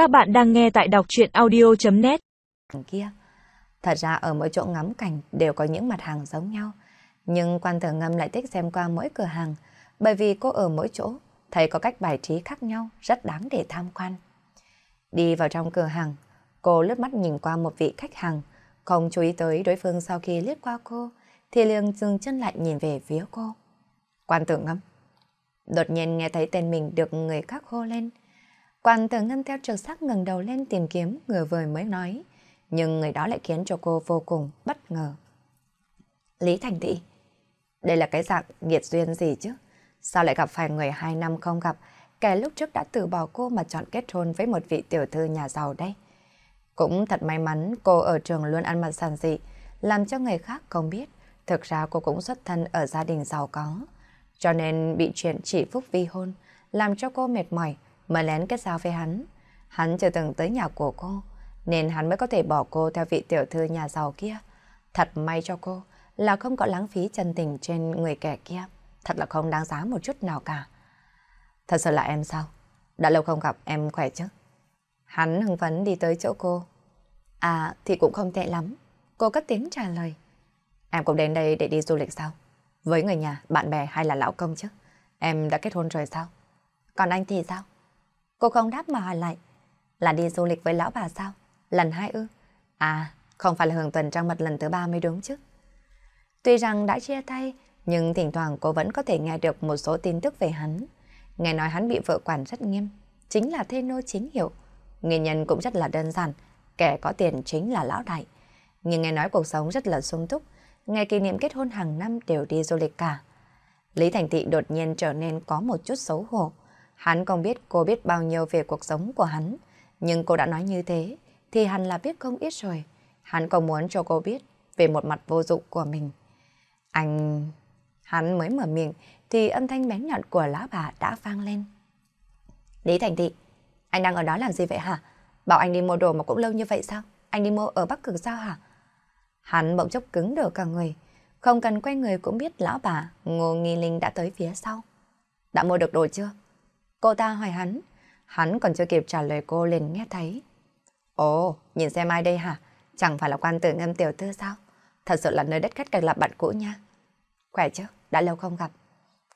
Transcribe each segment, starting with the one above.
Các bạn đang nghe tại đọc chuyện audio.net kia. Thật ra ở mỗi chỗ ngắm cảnh đều có những mặt hàng giống nhau. Nhưng quan tử ngâm lại thích xem qua mỗi cửa hàng, bởi vì cô ở mỗi chỗ, thấy có cách bài trí khác nhau, rất đáng để tham quan. Đi vào trong cửa hàng, cô lướt mắt nhìn qua một vị khách hàng, không chú ý tới đối phương sau khi liếc qua cô, thì liền dừng chân lại nhìn về phía cô. Quan tử ngâm. Đột nhiên nghe thấy tên mình được người khác hô lên. Quan tử ngâm theo trực sắc ngẩng đầu lên tìm kiếm người vừa mới nói, nhưng người đó lại khiến cho cô vô cùng bất ngờ. Lý Thành Thị. Đây là cái dạng nghiệt duyên gì chứ? Sao lại gặp phải người hai năm không gặp, kẻ lúc trước đã từ bỏ cô mà chọn kết hôn với một vị tiểu thư nhà giàu đây? Cũng thật may mắn cô ở trường luôn ăn mặc sàn dị, làm cho người khác không biết. Thực ra cô cũng xuất thân ở gia đình giàu có. Cho nên bị chuyện chỉ phúc vi hôn, làm cho cô mệt mỏi, mới lén kết giao với hắn. Hắn chưa từng tới nhà của cô, nên hắn mới có thể bỏ cô theo vị tiểu thư nhà giàu kia. Thật may cho cô là không có lãng phí chân tình trên người kẻ kia. Thật là không đáng giá một chút nào cả. Thật sự là em sao? Đã lâu không gặp em khỏe chứ? Hắn hưng phấn đi tới chỗ cô. À thì cũng không tệ lắm. Cô cất tiếng trả lời. Em cũng đến đây để đi du lịch sao? Với người nhà, bạn bè hay là lão công chứ? Em đã kết hôn rồi sao? Còn anh thì sao? Cô không đáp mà hỏi lại. Là đi du lịch với lão bà sao? Lần hai ư? À, không phải là hưởng tuần trăng mật lần thứ ba mới đúng chứ? Tuy rằng đã chia tay, nhưng thỉnh thoảng cô vẫn có thể nghe được một số tin tức về hắn. Nghe nói hắn bị vợ quản rất nghiêm, chính là thê nô chính hiệu. Nguyên nhân cũng rất là đơn giản, kẻ có tiền chính là lão đại. Nhưng nghe nói cuộc sống rất là sung túc, ngày kỷ niệm kết hôn hàng năm đều đi du lịch cả. Lý Thành Thị đột nhiên trở nên có một chút xấu hổ. Hắn không biết cô biết bao nhiêu về cuộc sống của hắn, nhưng cô đã nói như thế, thì hắn là biết không ít rồi. Hắn còn muốn cho cô biết về một mặt vô dụng của mình. Anh... Hắn mới mở miệng thì âm thanh bén nhọn của lá bà đã vang lên. Lý Thành Thị, anh đang ở đó làm gì vậy hả? Bảo anh đi mua đồ mà cũng lâu như vậy sao? Anh đi mua ở Bắc Cực sao hả? Hắn bỗng chốc cứng đờ cả người. Không cần quay người cũng biết lão bà Ngô Nghi Linh đã tới phía sau. Đã mua được đồ chưa? Cô ta hỏi hắn. Hắn còn chưa kịp trả lời cô liền nghe thấy. Ồ, nhìn xem ai đây hả? Chẳng phải là quan tử ngâm tiểu thư sao? Thật sự là nơi đất khách càng là bạn cũ nha. Khỏe chứ, đã lâu không gặp.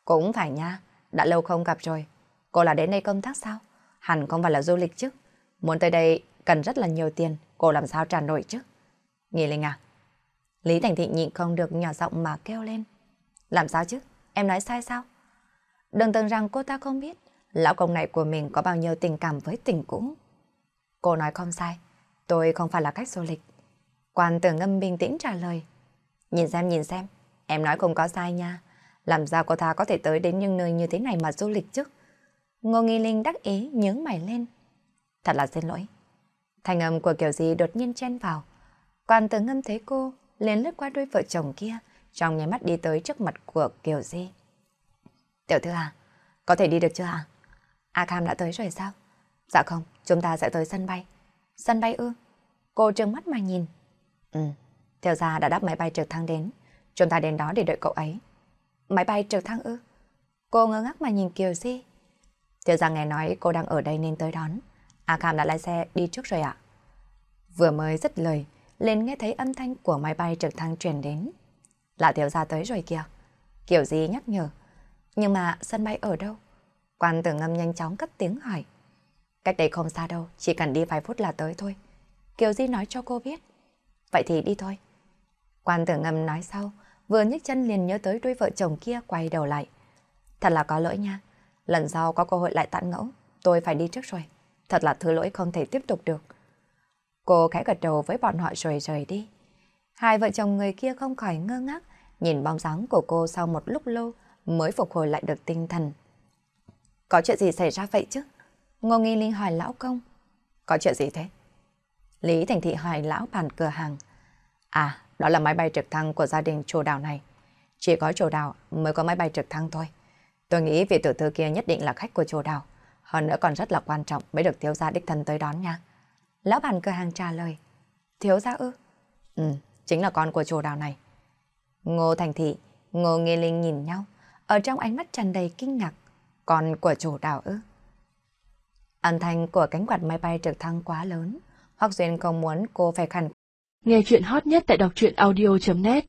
Cũng phải nha, đã lâu không gặp rồi. Cô là đến đây công tác sao? Hẳn không phải là du lịch chứ. Muốn tới đây cần rất là nhiều tiền, cô làm sao trả nổi chứ? Nghi Linh à? Lý Thành Thị nhịn không được nhỏ giọng mà kêu lên. Làm sao chứ? Em nói sai sao? Đừng tưởng rằng cô ta không biết lão công này của mình có bao nhiêu tình cảm với tình cũ. Cô nói không sai, tôi không phải là cách du lịch. Quan tử ngâm bình tĩnh trả lời. Nhìn xem, nhìn xem, em nói không có sai nha. Làm sao cô ta có thể tới đến những nơi như thế này mà du lịch chứ? Ngô Nghi Linh đắc ý nhướng mày lên. Thật là xin lỗi. Thành âm của Kiều Di đột nhiên chen vào. Quan tử ngâm thấy cô, liền lướt qua đôi vợ chồng kia, trong nháy mắt đi tới trước mặt của Kiều Di. Tiểu thư à, có thể đi được chưa à? A Cam đã tới rồi sao? Dạ không, chúng ta sẽ tới sân bay. Sân bay ư? Cô trừng mắt mà nhìn. Ừ, theo ra đã đáp máy bay trực thăng đến. Chúng ta đến đó để đợi cậu ấy. Máy bay trực thăng ư? Cô ngơ ngác mà nhìn Kiều Di. Theo ra nghe nói cô đang ở đây nên tới đón. A Cam đã lái xe đi trước rồi ạ. Vừa mới dứt lời, lên nghe thấy âm thanh của máy bay trực thăng truyền đến. Là thiếu gia tới rồi kìa. Kiểu gì nhắc nhở. Nhưng mà sân bay ở đâu? Quan tử ngâm nhanh chóng cất tiếng hỏi. Cách đây không xa đâu, chỉ cần đi vài phút là tới thôi. Kiều Di nói cho cô biết. Vậy thì đi thôi. Quan tử ngâm nói sau, vừa nhấc chân liền nhớ tới đôi vợ chồng kia quay đầu lại. Thật là có lỗi nha. Lần sau có cơ hội lại tạn ngẫu, tôi phải đi trước rồi. Thật là thứ lỗi không thể tiếp tục được. Cô khẽ gật đầu với bọn họ rồi rời đi. Hai vợ chồng người kia không khỏi ngơ ngác, nhìn bóng dáng của cô sau một lúc lâu mới phục hồi lại được tinh thần. Có chuyện gì xảy ra vậy chứ? Ngô Nghi Linh hỏi lão công. Có chuyện gì thế? Lý Thành Thị hỏi lão bàn cửa hàng. À, đó là máy bay trực thăng của gia đình chủ đào này. Chỉ có chủ đào mới có máy bay trực thăng thôi. Tôi nghĩ vị tử thư kia nhất định là khách của chủ đào. Hơn nữa còn rất là quan trọng mới được thiếu gia đích thân tới đón nha. Lão bàn cửa hàng trả lời. Thiếu gia ư? Ừ, chính là con của chủ đào này. Ngô Thành Thị, Ngô Nghê Linh nhìn nhau, ở trong ánh mắt tràn đầy kinh ngạc. Con của chủ đảo ư? Âm thanh của cánh quạt máy bay trực thăng quá lớn. Hoắc Duyên không muốn cô phải khẩn. Nghe chuyện hot nhất tại đọc truyện audio.net